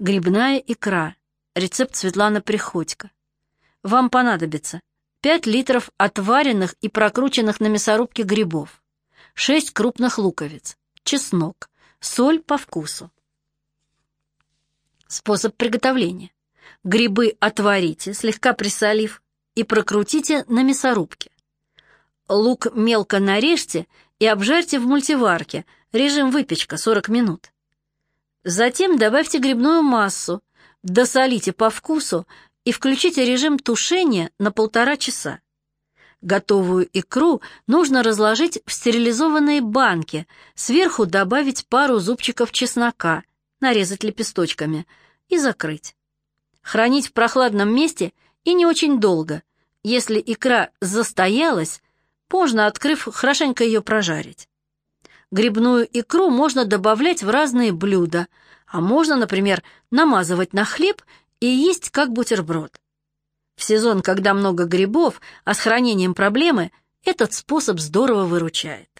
Грибная икра. Рецепт Светлана Приходько. Вам понадобится 5 литров отваренных и прокрученных на мясорубке грибов, 6 крупных луковиц, чеснок, соль по вкусу. Способ приготовления. Грибы отварите, слегка присолив, и прокрутите на мясорубке. Лук мелко нарежьте и обжарьте в мультиварке, режим выпечка 40 минут. Затем добавьте грибную массу, досолите по вкусу и включите режим тушения на полтора часа. Готовую икру нужно разложить в стерилизованные банки, сверху добавить пару зубчиков чеснока, нарезать лепесточками и закрыть. Хранить в прохладном месте и не очень долго. Если икра застоялась, можно, открыв, хорошенько ее прожарить. Грибную икру можно добавлять в разные блюда, а можно, например, намазывать на хлеб и есть как бутерброд. В сезон, когда много грибов, а с хранением проблемы, этот способ здорово выручает.